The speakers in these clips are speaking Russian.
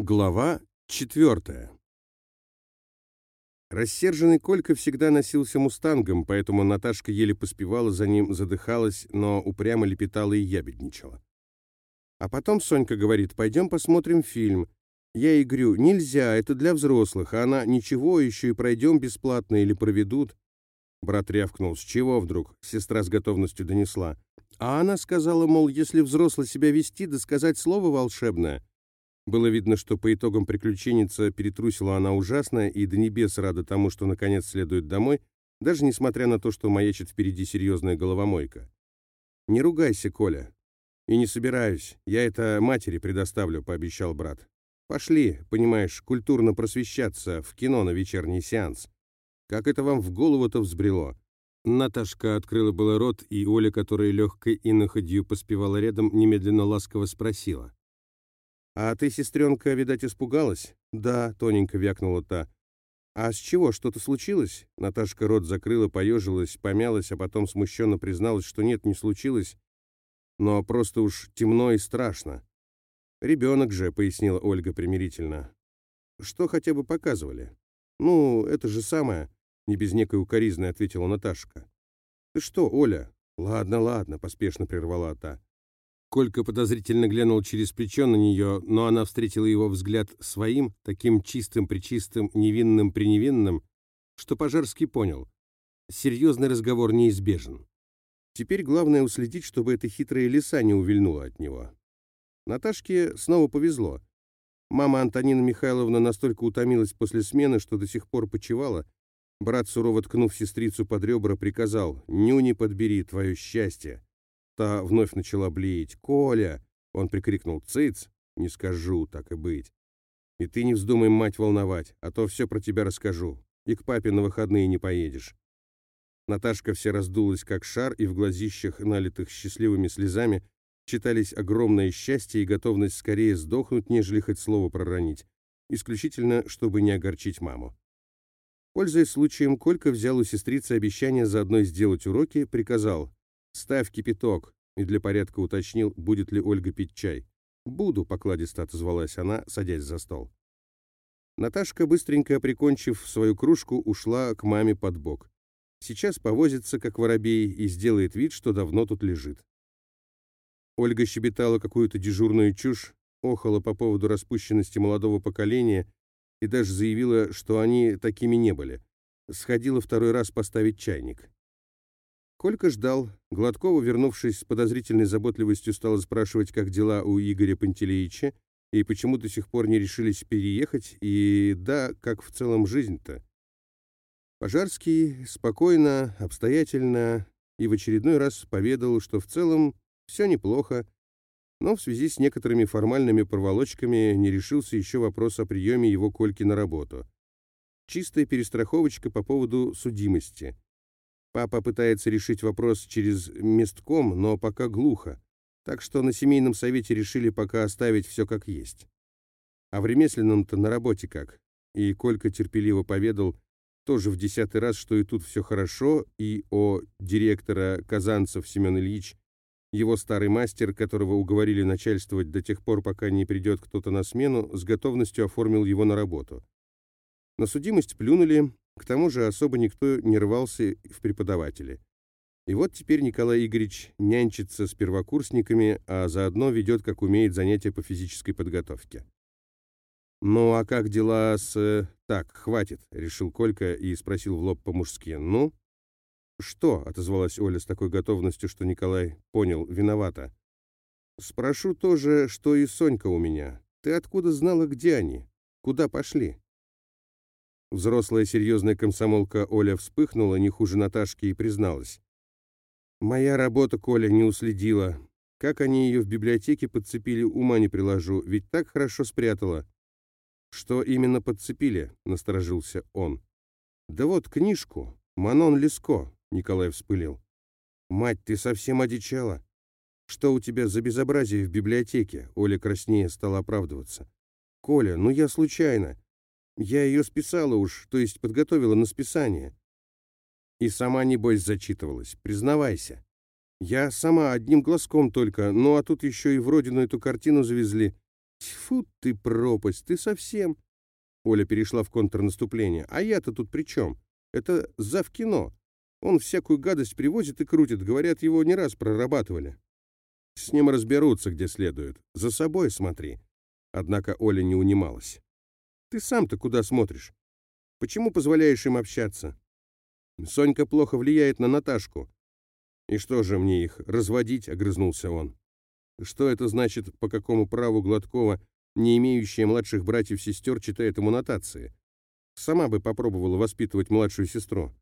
Глава четвертая. Рассерженный Колька всегда носился мустангом, поэтому Наташка еле поспевала за ним, задыхалась, но упрямо лепетала и ябедничала. А потом Сонька говорит, пойдем посмотрим фильм. Я ей говорю, нельзя, это для взрослых, а она, ничего, еще и пройдем бесплатно или проведут. Брат рявкнул, с чего вдруг, сестра с готовностью донесла. А она сказала, мол, если взрослый себя вести, да сказать слово волшебное — было видно, что по итогам приключенница перетрусила она ужасно и до небес рада тому, что наконец следует домой, даже несмотря на то, что маячит впереди серьезная головомойка. «Не ругайся, Коля». «И не собираюсь. Я это матери предоставлю», — пообещал брат. «Пошли, понимаешь, культурно просвещаться в кино на вечерний сеанс. Как это вам в голову-то взбрело?» Наташка открыла было рот, и Оля, которая легкой иноходью поспевала рядом, немедленно ласково спросила. «А ты, сестренка, видать, испугалась?» «Да», — тоненько вякнула та. «А с чего, что-то случилось?» Наташка рот закрыла, поежилась, помялась, а потом смущенно призналась, что нет, не случилось, но просто уж темно и страшно. «Ребенок же», — пояснила Ольга примирительно. «Что хотя бы показывали?» «Ну, это же самое», — не без некой укоризны ответила Наташка. «Ты что, Оля?» «Ладно, ладно», — поспешно прервала та. Колька подозрительно глянул через плечо на нее, но она встретила его взгляд своим, таким чистым-причистым, невинным-преневинным, что Пожарский понял. Серьезный разговор неизбежен. Теперь главное уследить, чтобы эта хитрая лиса не увильнула от него. Наташке снова повезло. Мама Антонина Михайловна настолько утомилась после смены, что до сих пор почевала. Брат, сурово ткнув сестрицу под ребра, приказал «Нюни подбери твое счастье». Та вновь начала блеять. «Коля!» Он прикрикнул. «Цыц!» «Не скажу, так и быть. И ты не вздумай мать волновать, а то все про тебя расскажу. И к папе на выходные не поедешь». Наташка вся раздулась, как шар, и в глазищах, налитых счастливыми слезами, читались огромное счастье и готовность скорее сдохнуть, нежели хоть слово проронить, исключительно, чтобы не огорчить маму. Пользуясь случаем, Колька взял у сестрицы обещание заодно сделать уроки, приказал «Ставь кипяток», и для порядка уточнил, будет ли Ольга пить чай. «Буду», — покладисто отозвалась она, садясь за стол. Наташка, быстренько прикончив свою кружку, ушла к маме под бок. Сейчас повозится, как воробей, и сделает вид, что давно тут лежит. Ольга щебетала какую-то дежурную чушь, охала по поводу распущенности молодого поколения и даже заявила, что они такими не были. Сходила второй раз поставить чайник. Колька ждал. Гладкова, вернувшись с подозрительной заботливостью, стала спрашивать, как дела у Игоря Пантелеича, и почему до сих пор не решились переехать, и да, как в целом жизнь-то. Пожарский спокойно, обстоятельно и в очередной раз поведал, что в целом все неплохо, но в связи с некоторыми формальными проволочками не решился еще вопрос о приеме его Кольки на работу. Чистая перестраховочка по поводу судимости. Папа пытается решить вопрос через местком, но пока глухо. Так что на семейном совете решили пока оставить все как есть. А в ремесленном-то на работе как? И Колька терпеливо поведал, тоже в десятый раз, что и тут все хорошо, и о директора Казанцев Семен Ильич, его старый мастер, которого уговорили начальствовать до тех пор, пока не придет кто-то на смену, с готовностью оформил его на работу. На судимость плюнули, к тому же особо никто не рвался в преподаватели. И вот теперь Николай Игоревич нянчится с первокурсниками, а заодно ведет, как умеет, занятия по физической подготовке. «Ну, а как дела с...» «Так, хватит», — решил Колька и спросил в лоб по-мужски. «Ну?» «Что?» — отозвалась Оля с такой готовностью, что Николай понял, виновата. «Спрошу тоже, что и Сонька у меня. Ты откуда знала, где они? Куда пошли?» Взрослая серьезная комсомолка Оля вспыхнула не хуже Наташки и призналась. «Моя работа, Коля, не уследила. Как они ее в библиотеке подцепили, ума не приложу, ведь так хорошо спрятала». «Что именно подцепили?» — насторожился он. «Да вот книжку. Манон Леско», — Николай вспылил. «Мать, ты совсем одичала. Что у тебя за безобразие в библиотеке?» Оля краснее стала оправдываться. «Коля, ну я случайно. Я ее списала уж, то есть подготовила на списание. И сама, небось, зачитывалась. Признавайся. Я сама одним глазком только, ну а тут еще и в родину эту картину завезли. Тьфу ты, пропасть, ты совсем... Оля перешла в контрнаступление. А я-то тут при чем? Это зав кино. Он всякую гадость привозит и крутит. Говорят, его не раз прорабатывали. С ним разберутся, где следует. За собой смотри. Однако Оля не унималась. Ты сам-то куда смотришь? Почему позволяешь им общаться? Сонька плохо влияет на Наташку. И что же мне их разводить, огрызнулся он. Что это значит, по какому праву Гладкова, не имеющая младших братьев-сестер, читает ему нотации? Сама бы попробовала воспитывать младшую сестру.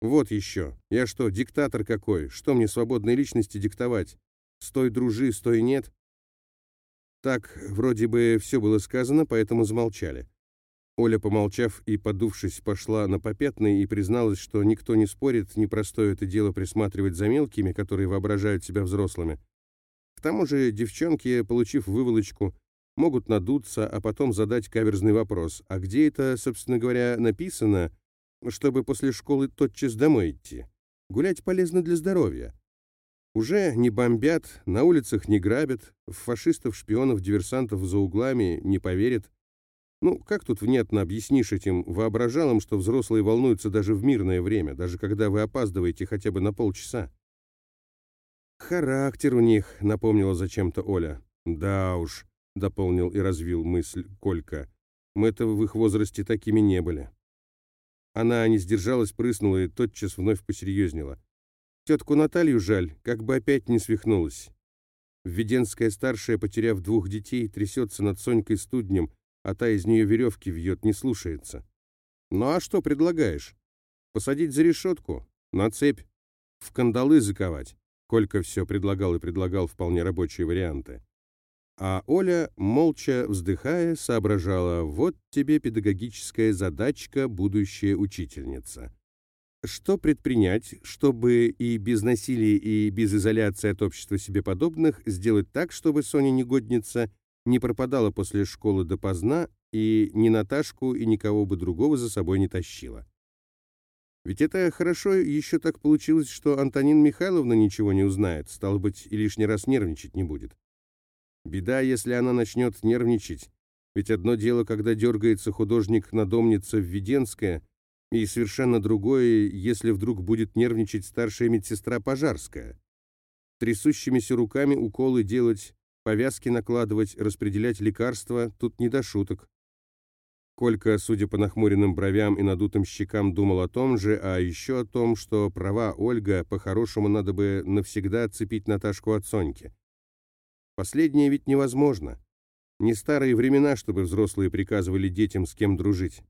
Вот еще. Я что, диктатор какой? Что мне свободной личности диктовать? Стой, дружи, стой, нет? Так, вроде бы все было сказано, поэтому замолчали. Оля, помолчав и подувшись, пошла на попятный и призналась, что никто не спорит, непростое это дело присматривать за мелкими, которые воображают себя взрослыми. К тому же девчонки, получив выволочку, могут надуться, а потом задать каверзный вопрос. А где это, собственно говоря, написано, чтобы после школы тотчас домой идти? Гулять полезно для здоровья. Уже не бомбят, на улицах не грабят, в фашистов, шпионов, диверсантов за углами не поверят. Ну, как тут внятно объяснишь этим воображалам, что взрослые волнуются даже в мирное время, даже когда вы опаздываете хотя бы на полчаса? «Характер у них», — напомнила зачем-то Оля. «Да уж», — дополнил и развил мысль Колька. «Мы-то в их возрасте такими не были». Она не сдержалась, прыснула и тотчас вновь посерьезнела. «Тетку Наталью жаль, как бы опять не свихнулась». Введенская старшая, потеряв двух детей, трясется над Сонькой студнем, а та из нее веревки вьет, не слушается. Ну а что предлагаешь? Посадить за решетку? На цепь? В кандалы заковать? Колька все предлагал и предлагал вполне рабочие варианты. А Оля, молча вздыхая, соображала, вот тебе педагогическая задачка, будущая учительница. Что предпринять, чтобы и без насилия, и без изоляции от общества себе подобных сделать так, чтобы Соня-негодница не пропадала после школы допоздна и ни Наташку, и никого бы другого за собой не тащила. Ведь это хорошо еще так получилось, что Антонина Михайловна ничего не узнает, стало быть, и лишний раз нервничать не будет. Беда, если она начнет нервничать. Ведь одно дело, когда дергается художник-надомница Введенская, и совершенно другое, если вдруг будет нервничать старшая медсестра Пожарская. Трясущимися руками уколы делать Повязки накладывать, распределять лекарства — тут не до шуток. Колька, судя по нахмуренным бровям и надутым щекам, думал о том же, а еще о том, что права Ольга, по-хорошему, надо бы навсегда отцепить Наташку от Соньки. Последнее ведь невозможно. Не старые времена, чтобы взрослые приказывали детям, с кем дружить.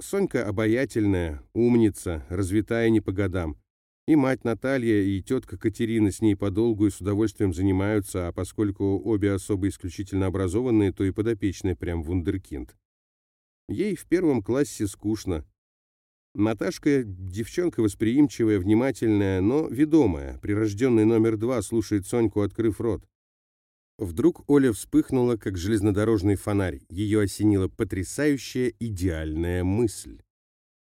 Сонька обаятельная, умница, развитая не по годам. И мать Наталья, и тетка Катерина с ней подолгу и с удовольствием занимаются, а поскольку обе особо исключительно образованные, то и подопечная прям вундеркинд. Ей в первом классе скучно. Наташка – девчонка восприимчивая, внимательная, но ведомая. Прирожденный номер два слушает Соньку, открыв рот. Вдруг Оля вспыхнула, как железнодорожный фонарь. Ее осенила потрясающая идеальная мысль.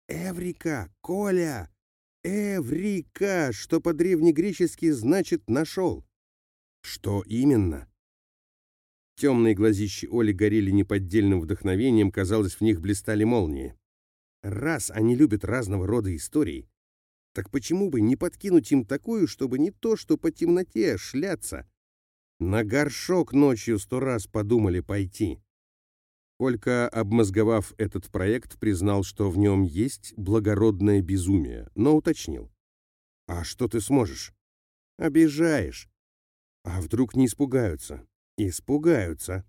«Эврика! Коля!» «Эврика», что по-древнегречески значит «нашел». Что именно? Темные глазищи Оли горели неподдельным вдохновением, казалось, в них блистали молнии. Раз они любят разного рода истории, так почему бы не подкинуть им такую, чтобы не то, что по темноте шляться? На горшок ночью сто раз подумали пойти. Колька, обмозговав этот проект, признал, что в нем есть благородное безумие, но уточнил. «А что ты сможешь?» «Обижаешь». «А вдруг не испугаются?» «Испугаются».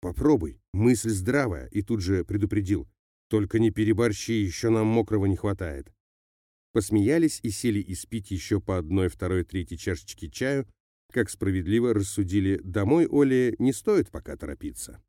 «Попробуй, мысль здравая», и тут же предупредил. «Только не переборщи, еще нам мокрого не хватает». Посмеялись и сели испить еще по одной, второй, третьей чашечке чаю, как справедливо рассудили, домой Оле не стоит пока торопиться.